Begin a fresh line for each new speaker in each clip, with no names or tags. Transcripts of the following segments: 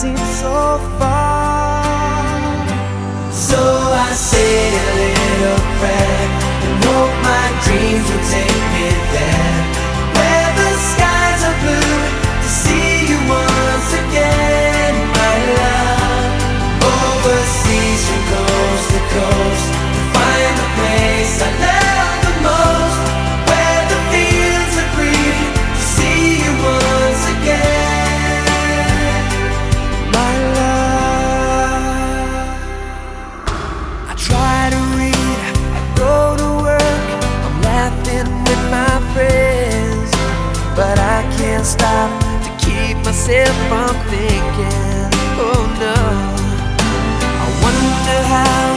seems so far stop to keep myself from thinking. Oh no, I wonder how.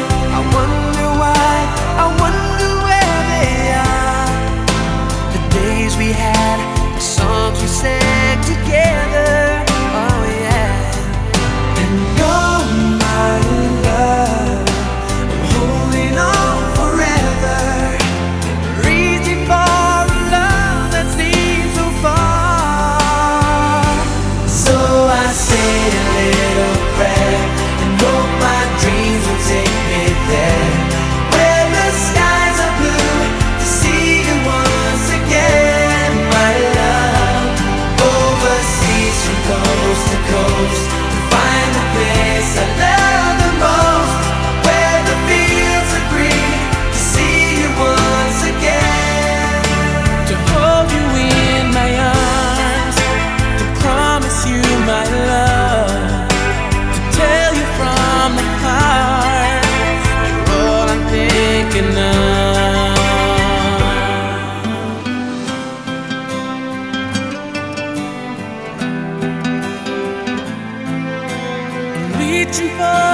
出发